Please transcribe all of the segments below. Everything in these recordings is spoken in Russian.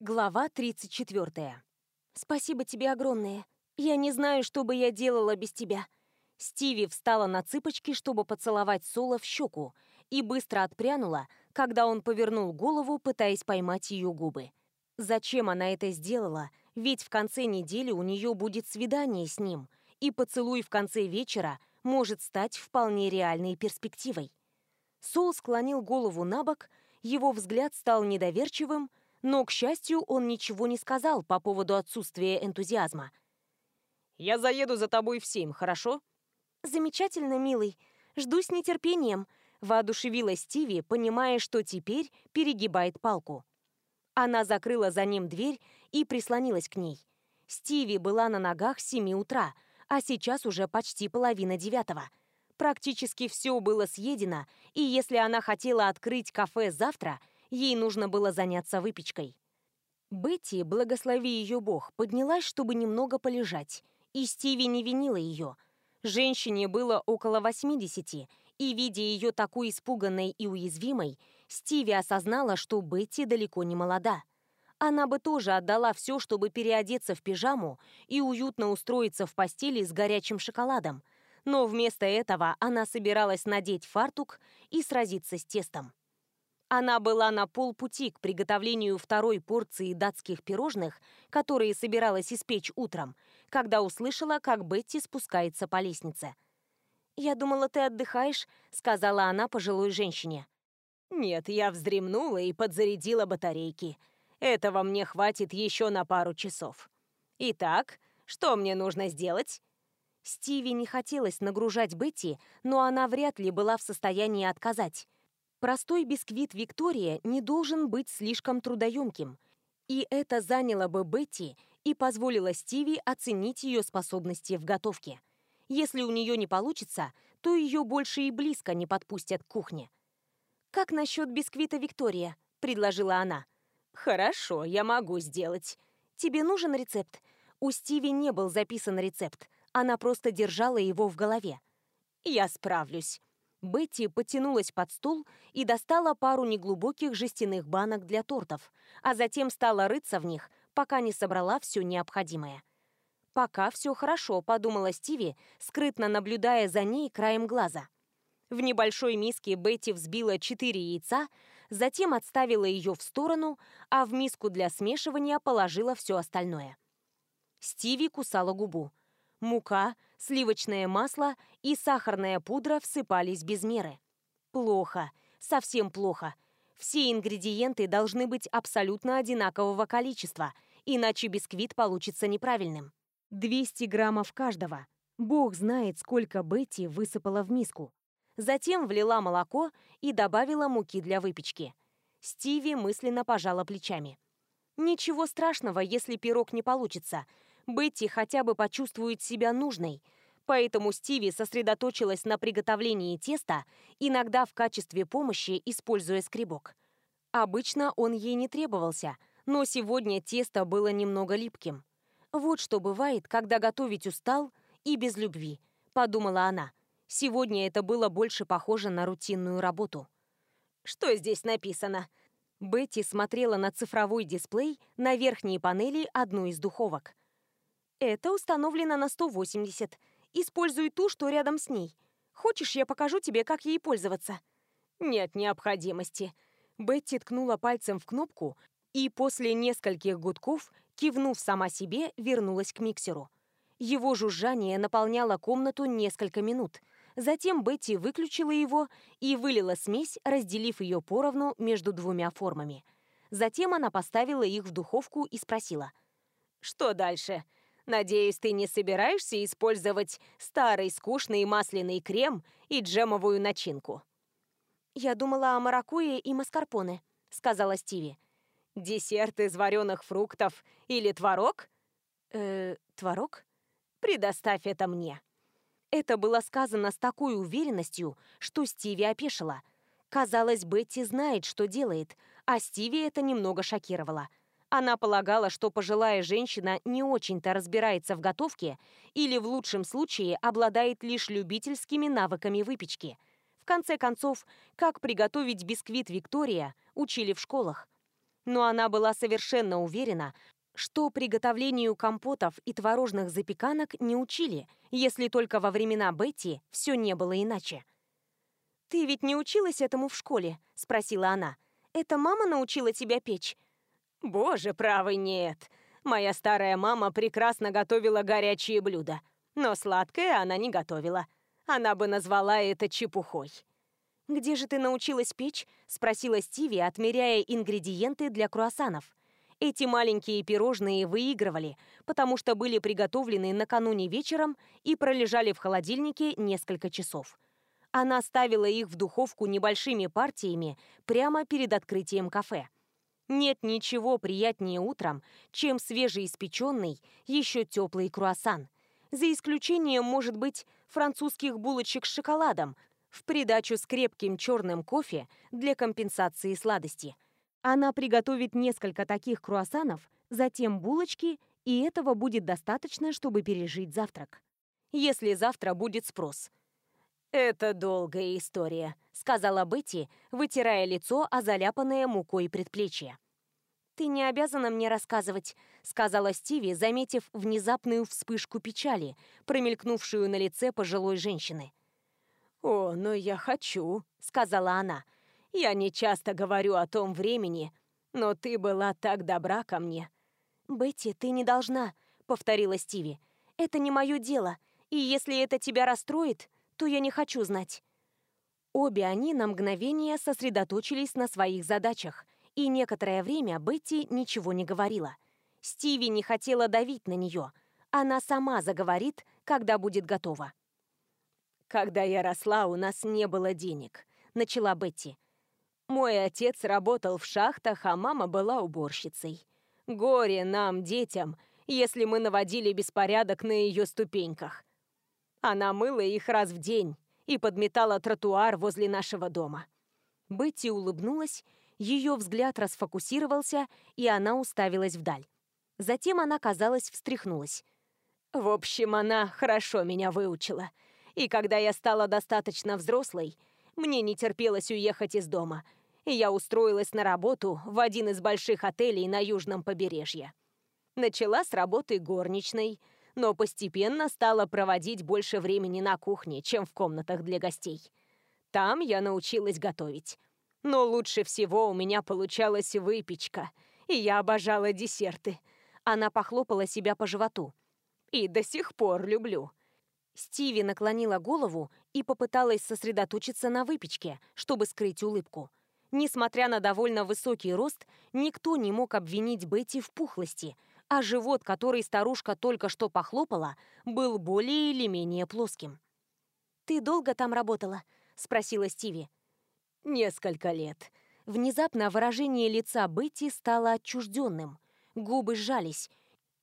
Глава 34. «Спасибо тебе огромное. Я не знаю, что бы я делала без тебя». Стиви встала на цыпочки, чтобы поцеловать Соло в щеку, и быстро отпрянула, когда он повернул голову, пытаясь поймать ее губы. Зачем она это сделала? Ведь в конце недели у нее будет свидание с ним, и поцелуй в конце вечера может стать вполне реальной перспективой. Сол склонил голову на бок, его взгляд стал недоверчивым, но, к счастью, он ничего не сказал по поводу отсутствия энтузиазма. «Я заеду за тобой в семь, хорошо?» «Замечательно, милый. Жду с нетерпением», — воодушевилась Стиви, понимая, что теперь перегибает палку. Она закрыла за ним дверь и прислонилась к ней. Стиви была на ногах с 7 утра, а сейчас уже почти половина девятого. Практически все было съедено, и если она хотела открыть кафе завтра — Ей нужно было заняться выпечкой. Бетти, благослови ее Бог, поднялась, чтобы немного полежать, и Стиви не винила ее. Женщине было около 80, и, видя ее такой испуганной и уязвимой, Стиви осознала, что Бетти далеко не молода. Она бы тоже отдала все, чтобы переодеться в пижаму и уютно устроиться в постели с горячим шоколадом, но вместо этого она собиралась надеть фартук и сразиться с тестом. Она была на полпути к приготовлению второй порции датских пирожных, которые собиралась испечь утром, когда услышала, как Бетти спускается по лестнице. «Я думала, ты отдыхаешь», — сказала она пожилой женщине. «Нет, я вздремнула и подзарядила батарейки. Этого мне хватит еще на пару часов. Итак, что мне нужно сделать?» Стиви не хотелось нагружать Бетти, но она вряд ли была в состоянии отказать. Простой бисквит Виктория не должен быть слишком трудоемким, и это заняло бы Бетти и позволило Стиви оценить ее способности в готовке. Если у нее не получится, то ее больше и близко не подпустят к кухне. «Как насчет бисквита Виктория?» – предложила она. «Хорошо, я могу сделать. Тебе нужен рецепт?» У Стиви не был записан рецепт, она просто держала его в голове. «Я справлюсь». Бетти потянулась под стул и достала пару неглубоких жестяных банок для тортов, а затем стала рыться в них, пока не собрала все необходимое. «Пока все хорошо», — подумала Стиви, скрытно наблюдая за ней краем глаза. В небольшой миске Бетти взбила четыре яйца, затем отставила ее в сторону, а в миску для смешивания положила все остальное. Стиви кусала губу мука, сливочное масло и сахарная пудра всыпались без меры. Плохо, совсем плохо. Все ингредиенты должны быть абсолютно одинакового количества, иначе бисквит получится неправильным. 200 граммов каждого. Бог знает, сколько Бетти высыпала в миску. Затем влила молоко и добавила муки для выпечки. Стиви мысленно пожала плечами. «Ничего страшного, если пирог не получится», Бетти хотя бы почувствует себя нужной. Поэтому Стиви сосредоточилась на приготовлении теста, иногда в качестве помощи используя скребок. Обычно он ей не требовался, но сегодня тесто было немного липким. «Вот что бывает, когда готовить устал и без любви», — подумала она. Сегодня это было больше похоже на рутинную работу. «Что здесь написано?» Бетти смотрела на цифровой дисплей на верхней панели одной из духовок. Это установлено на 180. Используй ту, что рядом с ней. Хочешь, я покажу тебе, как ей пользоваться?» «Нет необходимости». Бетти ткнула пальцем в кнопку и после нескольких гудков, кивнув сама себе, вернулась к миксеру. Его жужжание наполняло комнату несколько минут. Затем Бетти выключила его и вылила смесь, разделив ее поровну между двумя формами. Затем она поставила их в духовку и спросила. «Что дальше?» Надеюсь, ты не собираешься использовать старый скучный масляный крем и джемовую начинку. Я думала о маракуе и маскарпоне, сказала Стиви. Десерт из вареных фруктов или творог? Э, творог? Предоставь это мне. Это было сказано с такой уверенностью, что Стиви опешила. Казалось, Бетти знает, что делает, а Стиви это немного шокировало – она полагала, что пожилая женщина не очень-то разбирается в готовке или, в лучшем случае, обладает лишь любительскими навыками выпечки. В конце концов, как приготовить бисквит Виктория учили в школах. Но она была совершенно уверена, что приготовлению компотов и творожных запеканок не учили, если только во времена Бетти все не было иначе. «Ты ведь не училась этому в школе?» – спросила она. «Это мама научила тебя печь?» Боже правый, нет. Моя старая мама прекрасно готовила горячие блюда, но сладкое она не готовила. Она бы назвала это чепухой. «Где же ты научилась печь?» – спросила Стиви, отмеряя ингредиенты для круассанов. Эти маленькие пирожные выигрывали, потому что были приготовлены накануне вечером и пролежали в холодильнике несколько часов. Она ставила их в духовку небольшими партиями прямо перед открытием кафе – нет ничего приятнее утром, чем свежеиспеченный, еще теплый круассан. За исключением, может быть, французских булочек с шоколадом, в придачу с крепким черным кофе для компенсации сладости. Она приготовит несколько таких круассанов, затем булочки, и этого будет достаточно, чтобы пережить завтрак. Если завтра будет спрос – «Это долгая история», — сказала Бетти, вытирая лицо о заляпанное мукой предплечье. «Ты не обязана мне рассказывать», — сказала Стиви, заметив внезапную вспышку печали, промелькнувшую на лице пожилой женщины. «О, но я хочу», — сказала она. «Я не часто говорю о том времени, но ты была так добра ко мне». «Бетти, ты не должна», — повторила Стиви. «Это не мое дело, и если это тебя расстроит, то я не хочу знать». Обе они на мгновение сосредоточились на своих задачах, и некоторое время Бетти ничего не говорила. Стиви не хотела давить на нее. Она сама заговорит, когда будет готова. «Когда я росла, у нас не было денег», — начала Бетти. «Мой отец работал в шахтах, а мама была уборщицей. Горе нам, детям, если мы наводили беспорядок на ее ступеньках. Она мыла их раз в день и подметала тротуар возле нашего дома. Бетти улыбнулась, ее взгляд расфокусировался, и она уставилась вдаль. Затем она, казалось, встряхнулась. В общем, она хорошо меня выучила. И когда я стала достаточно взрослой, мне не терпелось уехать из дома. И я устроилась на работу в один из больших отелей на южном побережье. Начала с работы горничной – но постепенно стала проводить больше времени на кухне, чем в комнатах для гостей. Там я научилась готовить. Но лучше всего у меня получалась выпечка, и я обожала десерты. Она похлопала себя по животу. И до сих пор люблю. Стиви наклонила голову и попыталась сосредоточиться на выпечке, чтобы скрыть улыбку. Несмотря на довольно высокий рост, никто не мог обвинить Бетти в пухлости – а живот, который старушка только что похлопала, был более или менее плоским. «Ты долго там работала?» — спросила Стиви. «Несколько лет». Внезапно выражение лица Бетти стало отчужденным. Губы сжались.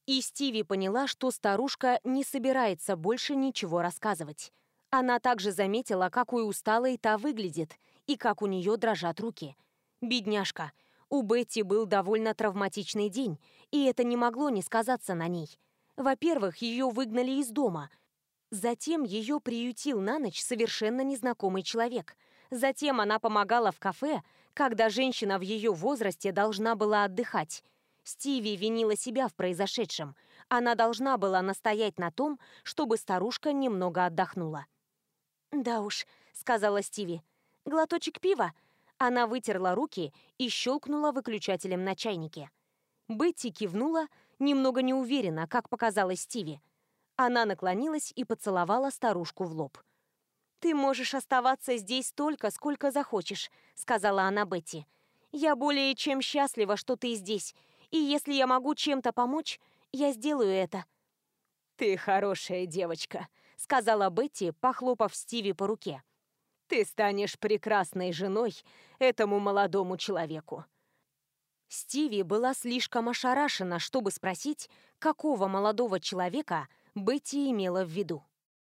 И Стиви поняла, что старушка не собирается больше ничего рассказывать. Она также заметила, какой усталой та выглядит и как у нее дрожат руки. «Бедняжка!» У Бетти был довольно травматичный день, и это не могло не сказаться на ней. Во-первых, ее выгнали из дома. Затем ее приютил на ночь совершенно незнакомый человек. Затем она помогала в кафе, когда женщина в ее возрасте должна была отдыхать. Стиви винила себя в произошедшем. Она должна была настоять на том, чтобы старушка немного отдохнула. «Да уж», — сказала Стиви. «Глоточек пива?» Она вытерла руки и щелкнула выключателем на чайнике. Бетти кивнула, немного неуверенно, как показалось Стиви. Она наклонилась и поцеловала старушку в лоб. «Ты можешь оставаться здесь столько, сколько захочешь», — сказала она Бетти. «Я более чем счастлива, что ты здесь, и если я могу чем-то помочь, я сделаю это». «Ты хорошая девочка», — сказала Бетти, похлопав Стиви по руке. Ты станешь прекрасной женой этому молодому человеку». Стиви была слишком ошарашена, чтобы спросить, какого молодого человека Бетти имела в виду.